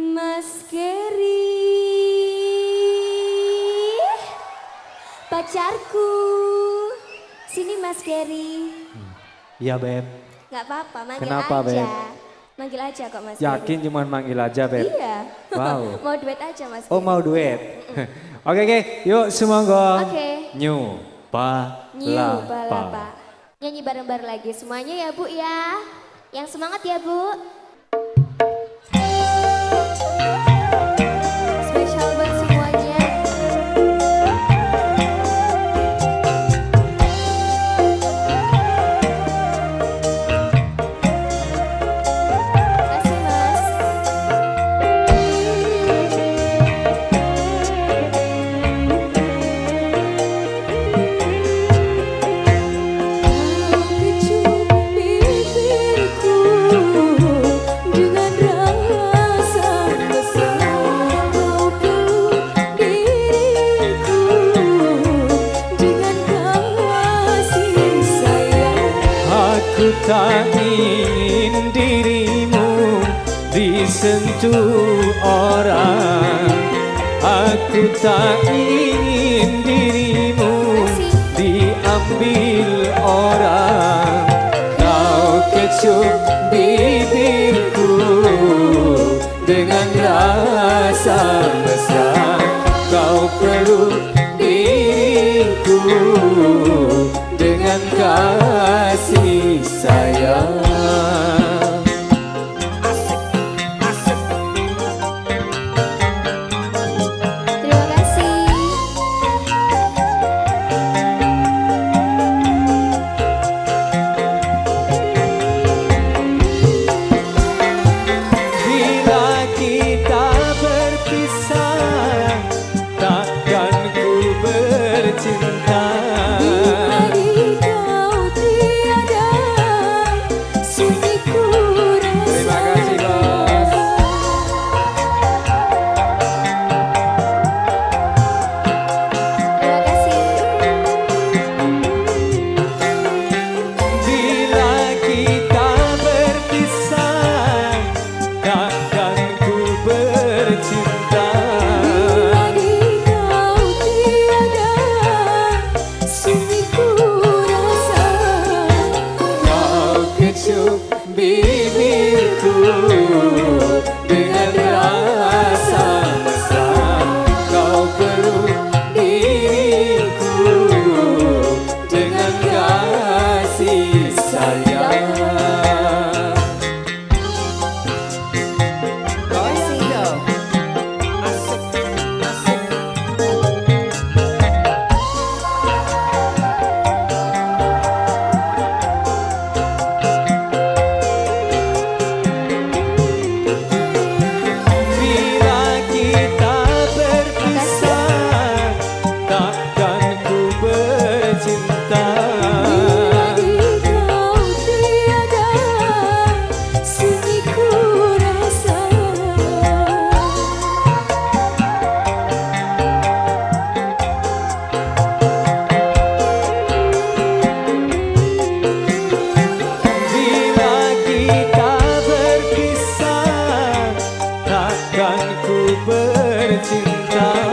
Mas Geri Pacarku Sini Mas Geri Iya Beb. Gak apa-apa, manggil Kenapa, aja Beb? Manggil aja kok Mas Yakin Geri cuman manggil aja Beb? Iya Wow. Mau duet aja Mas Oh Geri. mau duet? Oke oke, yuk semonggo. Oke. New New balapa. balapa Nyanyi bareng-bareng lagi semuanya ya Bu ya Yang semangat ya Bu tak ingin dirimu disentuh orang. Aku tak ingin dirimu diambil orang. Kau kecup bibirku dengan rasa mesra. Kau peluk diriku dengan kasih sayang kecup bibirku dengan Takkan ku bercinta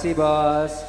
kasih bos